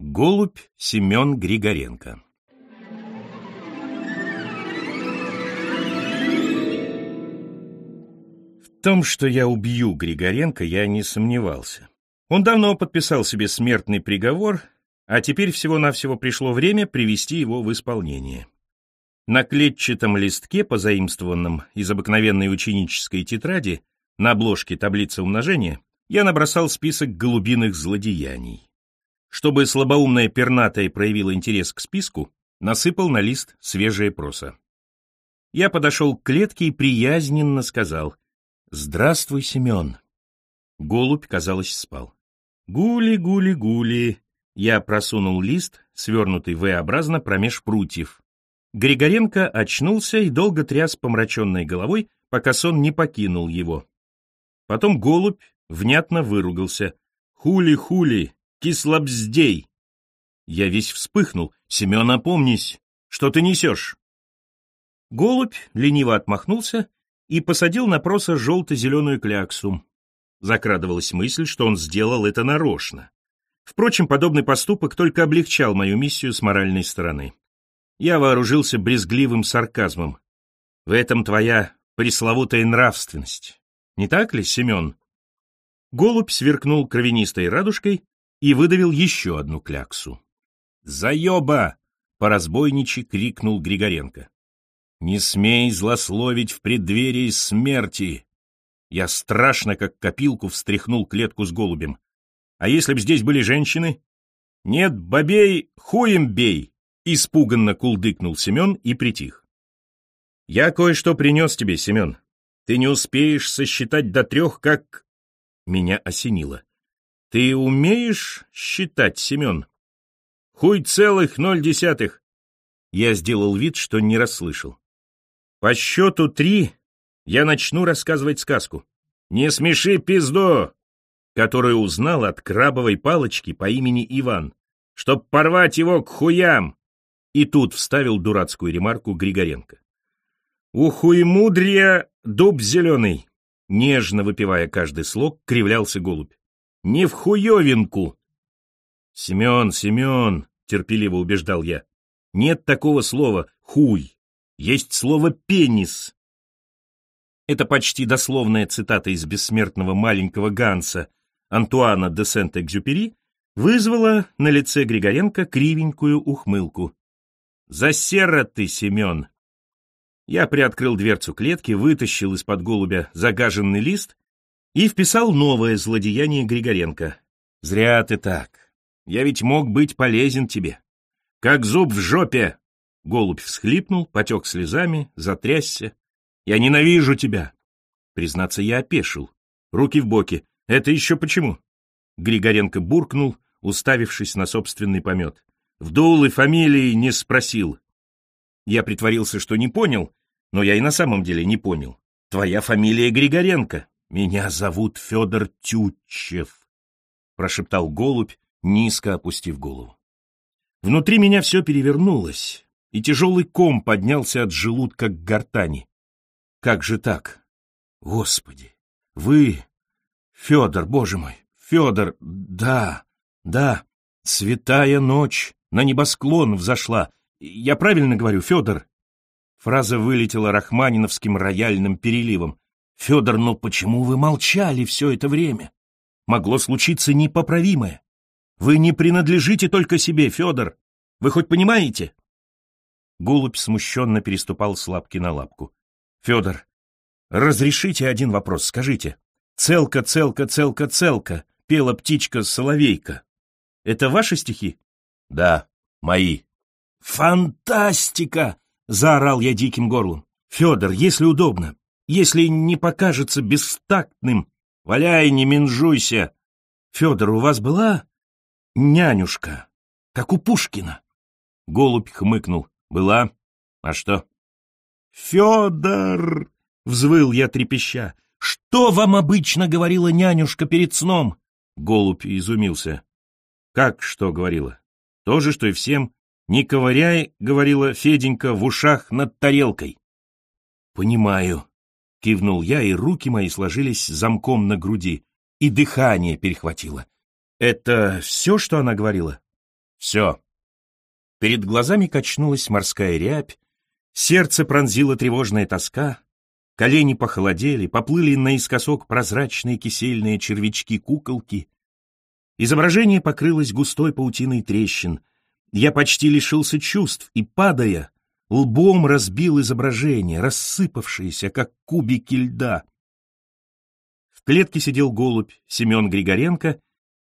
Голубь Семен Григоренко В том, что я убью Григоренко, я не сомневался. Он давно подписал себе смертный приговор, а теперь всего-навсего пришло время привести его в исполнение. На клетчатом листке, позаимствованном из обыкновенной ученической тетради, на обложке таблицы умножения, я набросал список голубиных злодеяний. Чтобы слабоумная пернатая проявила интерес к списку, насыпал на лист свежее проса. Я подошел к клетке и приязненно сказал «Здравствуй, Семен». Голубь, казалось, спал. «Гули, гули, гули». Я просунул лист, свернутый V-образно промеж прутьев. Григоренко очнулся и долго тряс помраченной головой, пока сон не покинул его. Потом голубь внятно выругался. «Хули-хули, кислобздей!» Я весь вспыхнул. «Семен, опомнись! Что ты несешь?» Голубь лениво отмахнулся и посадил на проса желто-зеленую кляксу. Закрадывалась мысль, что он сделал это нарочно. Впрочем, подобный поступок только облегчал мою миссию с моральной стороны. Я вооружился брезгливым сарказмом. В этом твоя пресловутая нравственность. Не так ли, Семен? Голубь сверкнул кровянистой радужкой и выдавил еще одну кляксу. «Заеба!» — по-разбойничьи крикнул Григоренко. «Не смей злословить в преддверии смерти!» Я страшно, как копилку, встряхнул клетку с голубем. «А если б здесь были женщины?» «Нет, бабей, хуем бей!» Испуганно кулдыкнул Семен и притих. «Я кое-что принес тебе, Семен. Ты не успеешь сосчитать до трех, как...» Меня осенило. «Ты умеешь считать, Семен?» «Хуй целых ноль десятых!» Я сделал вид, что не расслышал. «По счету три я начну рассказывать сказку. Не смеши пизду!» которую узнал от крабовой палочки по имени Иван, чтоб порвать его к хуям. И тут вставил дурацкую ремарку Григоренко. «У хуемудрия дуб зеленый!» Нежно выпивая каждый слог, кривлялся голубь. «Не в хуевинку!» «Семен, Семен!» — терпеливо убеждал я. «Нет такого слова «хуй». Есть слово «пенис». Это почти дословная цитата из бессмертного маленького Ганса Антуана де Сент-Экзюпери вызвала на лице Григоренко кривенькую ухмылку. «Засера ты, Семен!» Я приоткрыл дверцу клетки, вытащил из-под голубя загаженный лист и вписал новое злодеяние Григоренко. «Зря ты так. Я ведь мог быть полезен тебе. Как зуб в жопе!» Голубь всхлипнул, потек слезами, затрясся. «Я ненавижу тебя!» Признаться, я опешил. Руки в боки. «Это еще почему?» Григоренко буркнул, уставившись на собственный помет. «Вдул и фамилии не спросил». Я притворился, что не понял, но я и на самом деле не понял. Твоя фамилия Григоренко. Меня зовут Федор Тютчев, прошептал голубь, низко опустив голову. Внутри меня все перевернулось, и тяжелый ком поднялся от желудка к гортани. Как же так? Господи, вы... Федор, боже мой, Федор, да, да, святая ночь на небосклон взошла. Я правильно говорю, Федор? Фраза вылетела рахманиновским рояльным переливом. «Федор, ну почему вы молчали все это время? Могло случиться непоправимое. Вы не принадлежите только себе, Федор. Вы хоть понимаете?» Голубь смущенно переступал с лапки на лапку. «Федор, разрешите один вопрос, скажите. Целка, целка, целка, целка, пела птичка-соловейка. Это ваши стихи?» «Да, мои». «Фантастика!» — заорал я диким горлом. «Федор, если удобно, если не покажется бестактным, валяй, не менжуйся. Федор, у вас была нянюшка, как у Пушкина?» Голубь хмыкнул. «Была? А что?» «Федор!» — взвыл я трепеща. «Что вам обычно говорила нянюшка перед сном?» Голубь изумился. «Как что говорила? То же, что и всем. «Не ковыряй», — говорила Феденька в ушах над тарелкой. «Понимаю», — кивнул я, и руки мои сложились замком на груди, и дыхание перехватило. «Это все, что она говорила?» Все. Перед глазами качнулась морская рябь, сердце пронзила тревожная тоска, колени похолодели, поплыли наискосок прозрачные кисельные червячки-куколки. Изображение покрылось густой паутиной трещин. Я почти лишился чувств и, падая, лбом разбил изображение, рассыпавшееся, как кубики льда. В клетке сидел голубь Семен Григоренко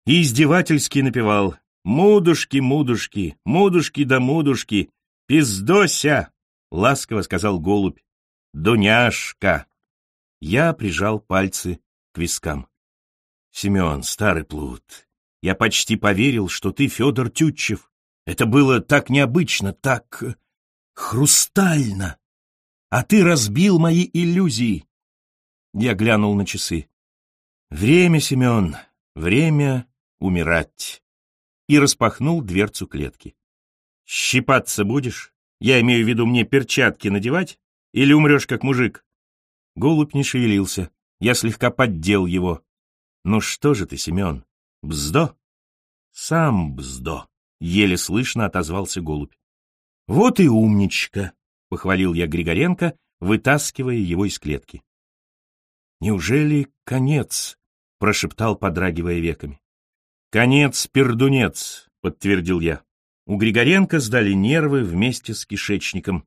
и издевательски напевал «Мудушки, мудушки, мудушки да мудушки, пиздося!» — ласково сказал голубь. «Дуняшка!» Я прижал пальцы к вискам. «Семен, старый плут, я почти поверил, что ты Федор Тютчев. Это было так необычно, так хрустально. А ты разбил мои иллюзии!» Я глянул на часы. «Время, Семен, время умирать» и распахнул дверцу клетки. «Щипаться будешь? Я имею в виду мне перчатки надевать? Или умрешь как мужик?» Голубь не шевелился. Я слегка поддел его. «Ну что же ты, Семен, бздо?» «Сам бздо», — еле слышно отозвался голубь. «Вот и умничка», — похвалил я Григоренко, вытаскивая его из клетки. «Неужели конец?» — прошептал, подрагивая веками. «Конец-пердунец», — подтвердил я. У Григоренко сдали нервы вместе с кишечником.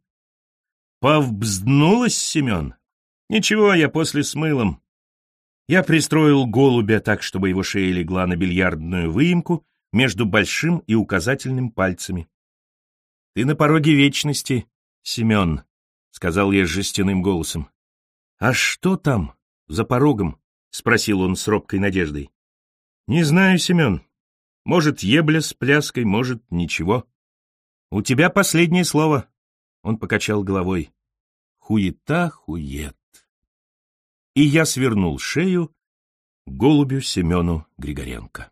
«Повбзднулась, Семен?» «Ничего, я после с мылом». Я пристроил голубя так, чтобы его шея легла на бильярдную выемку между большим и указательным пальцами. «Ты на пороге вечности, Семен», — сказал я жестяным голосом. «А что там, за порогом?» — спросил он с робкой надеждой. Не знаю, Семен. Может, ебля с пляской, может, ничего. У тебя последнее слово. Он покачал головой. Хуета, хует. И я свернул шею голубю Семену Григоренко.